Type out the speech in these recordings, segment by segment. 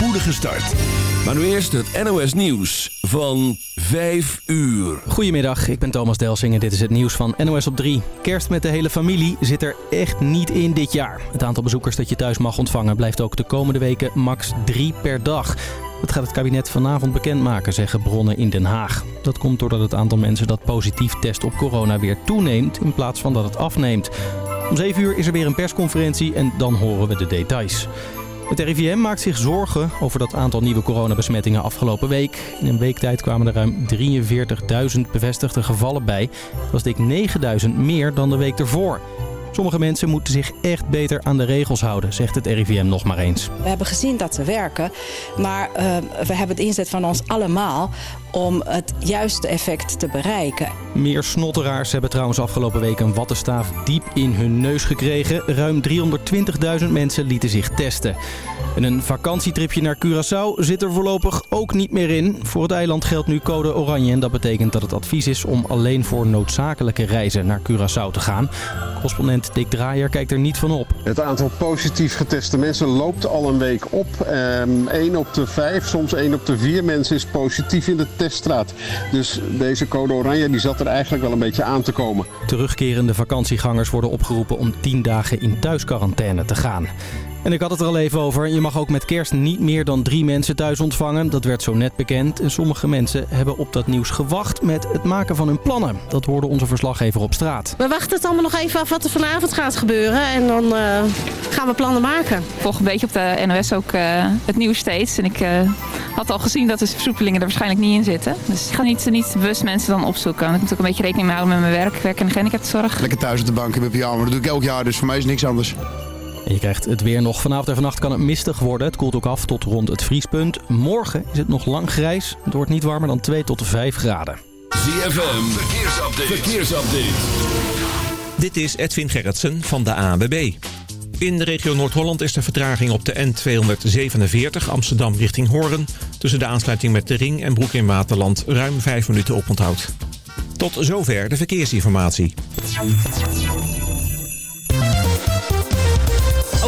spoedige start. Maar nu eerst het NOS Nieuws van 5 uur. Goedemiddag, ik ben Thomas Delsing en dit is het nieuws van NOS op 3. Kerst met de hele familie zit er echt niet in dit jaar. Het aantal bezoekers dat je thuis mag ontvangen blijft ook de komende weken max 3 per dag. Dat gaat het kabinet vanavond bekendmaken, zeggen bronnen in Den Haag. Dat komt doordat het aantal mensen dat positief test op corona weer toeneemt in plaats van dat het afneemt. Om 7 uur is er weer een persconferentie en dan horen we de details. Het RIVM maakt zich zorgen over dat aantal nieuwe coronabesmettingen afgelopen week. In een week tijd kwamen er ruim 43.000 bevestigde gevallen bij. Dat was dik 9.000 meer dan de week ervoor. Sommige mensen moeten zich echt beter aan de regels houden, zegt het RIVM nog maar eens. We hebben gezien dat ze werken, maar uh, we hebben het inzet van ons allemaal om het juiste effect te bereiken. Meer snotteraars hebben trouwens afgelopen week een wattenstaaf diep in hun neus gekregen. Ruim 320.000 mensen lieten zich testen. En een vakantietripje naar Curaçao zit er voorlopig ook niet meer in. Voor het eiland geldt nu code oranje en dat betekent dat het advies is om alleen voor noodzakelijke reizen naar Curaçao te gaan. Correspondent Dick Draaier kijkt er niet van op. Het aantal positief geteste mensen loopt al een week op. Um, 1 op de 5, soms 1 op de 4 mensen is positief in de teststraat. Dus deze code oranje die zat er eigenlijk wel een beetje aan te komen. Terugkerende vakantiegangers worden opgeroepen om 10 dagen in thuisquarantaine te gaan. En ik had het er al even over. Je mag ook met kerst niet meer dan drie mensen thuis ontvangen. Dat werd zo net bekend. En sommige mensen hebben op dat nieuws gewacht met het maken van hun plannen. Dat hoorde onze verslaggever op straat. We wachten het allemaal nog even af wat er vanavond gaat gebeuren. En dan uh, gaan we plannen maken. Ik volg een beetje op de NOS ook uh, het nieuws steeds. En ik uh, had al gezien dat de versoepelingen er waarschijnlijk niet in zitten. Dus ik ga niet, niet bewust mensen dan opzoeken. Ik moet ook een beetje rekening mee houden met mijn werk. Ik werk in de gehandicaptenzorg. Lekker thuis op de bank in mijn pyjama. Dat doe ik elk jaar. Dus voor mij is niks anders. En je krijgt het weer nog. Vanavond en vannacht kan het mistig worden. Het koelt ook af tot rond het vriespunt. Morgen is het nog lang grijs. Het wordt niet warmer dan 2 tot 5 graden. ZFM, verkeersupdate. verkeersupdate. Dit is Edwin Gerritsen van de ANWB. In de regio Noord-Holland is de vertraging op de N247 Amsterdam richting Hoorn... tussen de aansluiting met de Ring en Broek in Waterland ruim 5 minuten oponthoud. Tot zover de verkeersinformatie.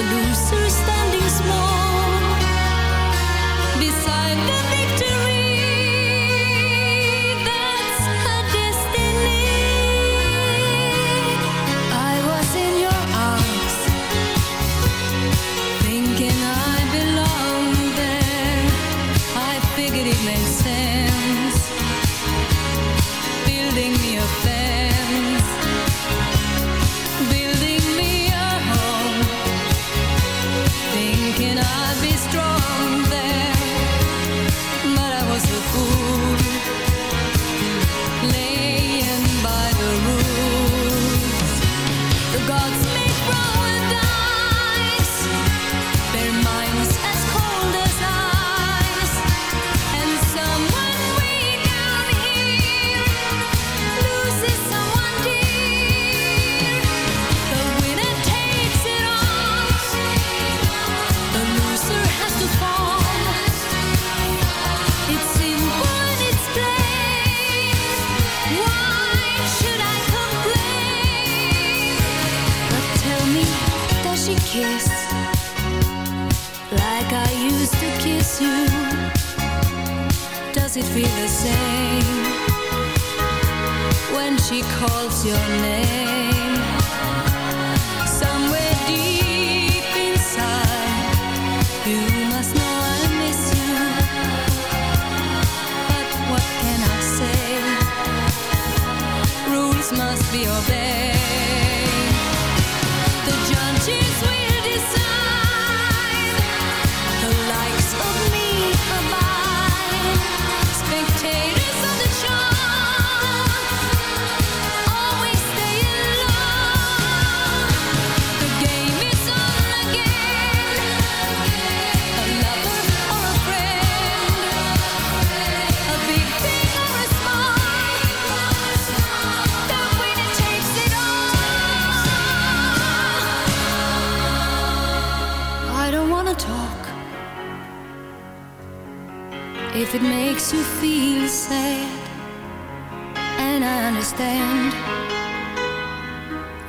the loser standing small beside the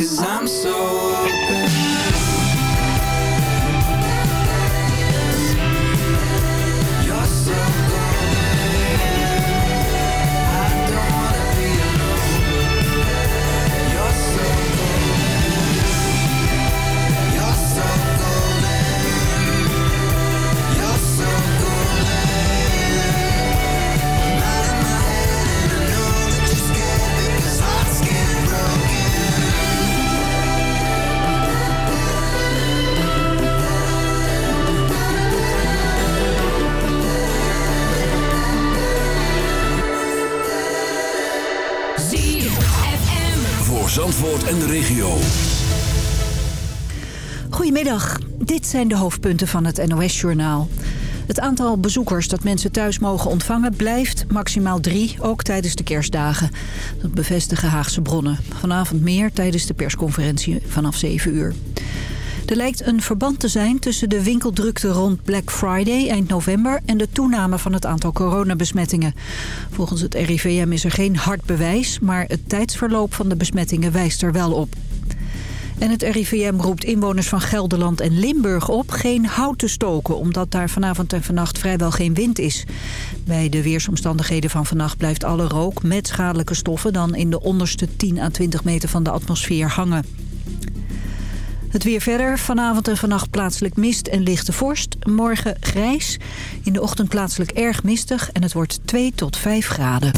Cause I'm so zijn de hoofdpunten van het NOS-journaal. Het aantal bezoekers dat mensen thuis mogen ontvangen blijft maximaal drie, ook tijdens de kerstdagen. Dat bevestigen Haagse bronnen. Vanavond meer tijdens de persconferentie vanaf 7 uur. Er lijkt een verband te zijn tussen de winkeldrukte rond Black Friday eind november... en de toename van het aantal coronabesmettingen. Volgens het RIVM is er geen hard bewijs... maar het tijdsverloop van de besmettingen wijst er wel op. En het RIVM roept inwoners van Gelderland en Limburg op geen hout te stoken... omdat daar vanavond en vannacht vrijwel geen wind is. Bij de weersomstandigheden van vannacht blijft alle rook met schadelijke stoffen... dan in de onderste 10 à 20 meter van de atmosfeer hangen. Het weer verder. Vanavond en vannacht plaatselijk mist en lichte vorst. Morgen grijs. In de ochtend plaatselijk erg mistig. En het wordt 2 tot 5 graden.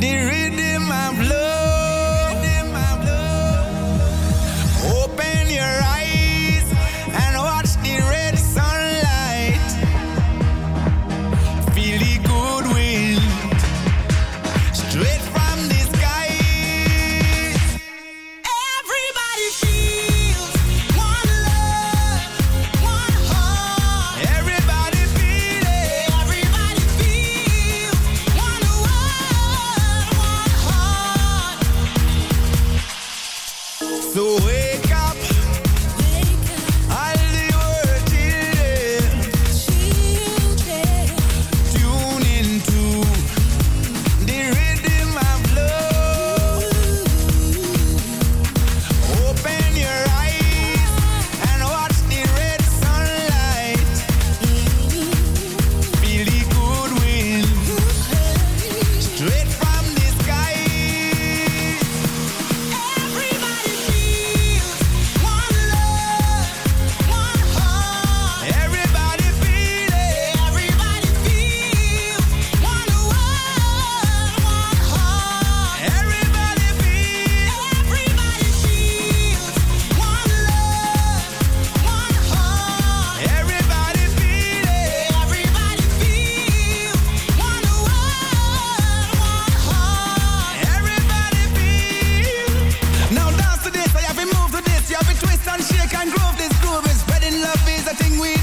The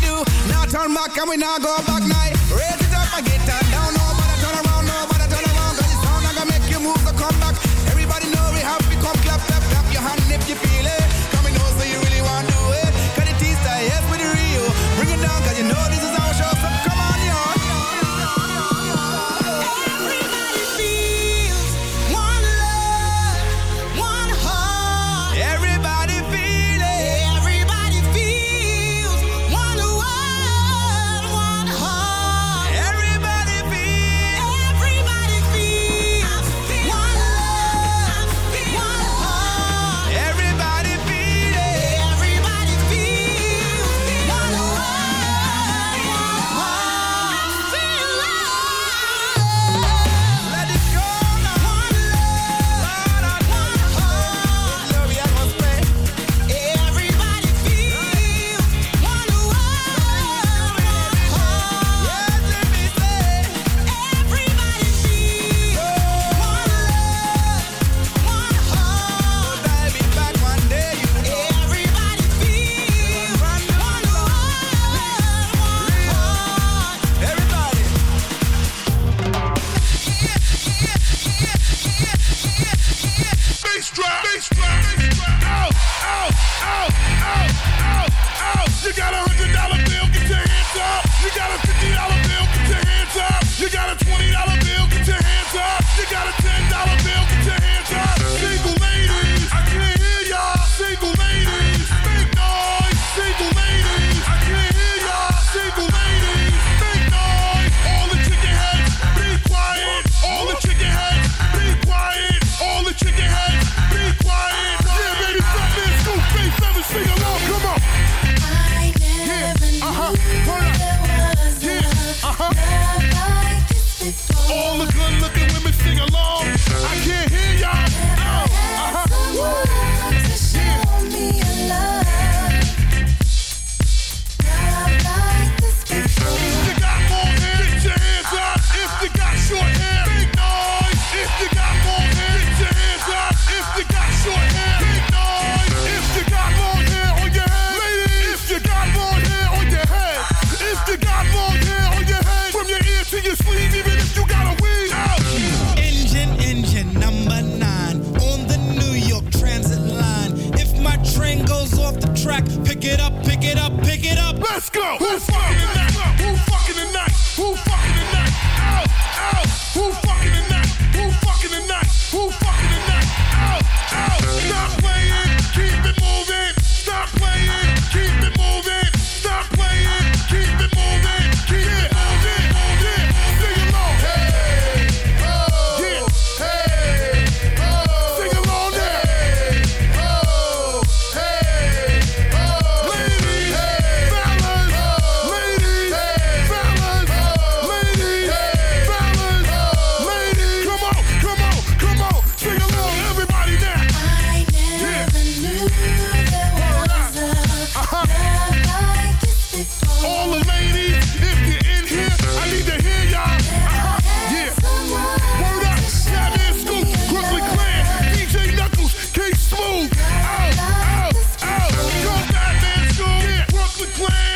do. Now turn back and we now go back now.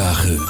Fijne